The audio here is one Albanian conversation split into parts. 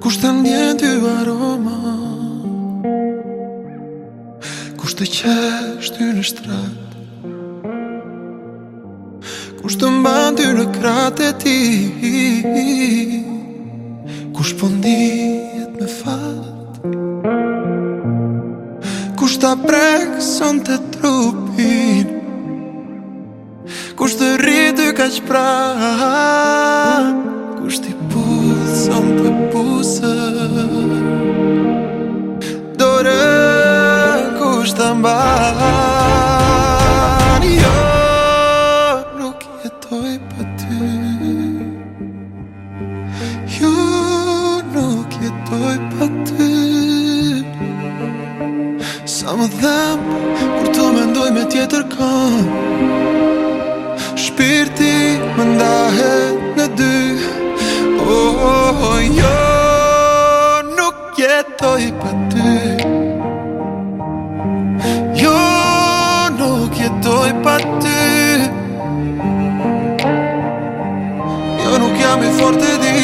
Kusht të ndjen ty aroma Kusht të qesh ty në shtrat Kusht të mban në krat e ti Kusht pëndijet po me fat Kusht të prek son të trupin Kusht të rritë ka qprat σταμπάν Γιώνου και το είπα τι Γιώνου και το είπα τι Σαν kam i fort e di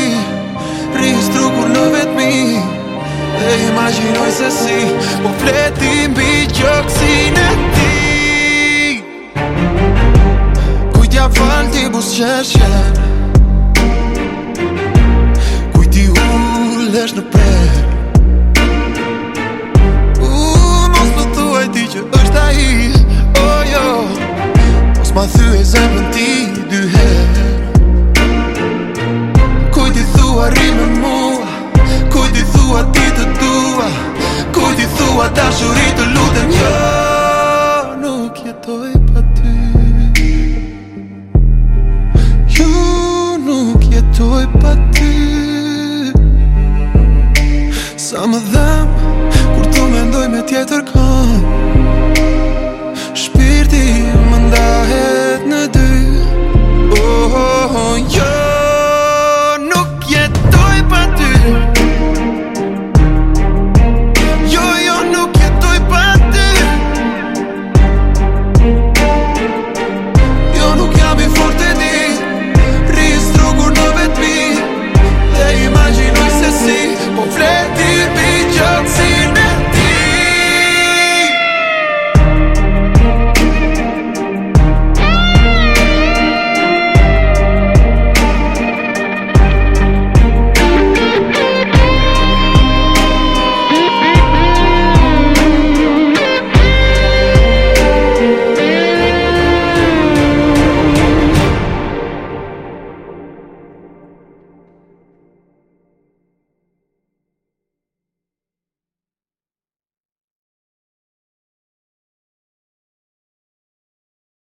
Rrisë trukur në vetëmi Dhe imaginoj se si Po fletim bi në ti Kujtja falë ti busë Kujti u lesh në prej U mos të thuaj ti që është a Mos ma thuaj zemën ti dy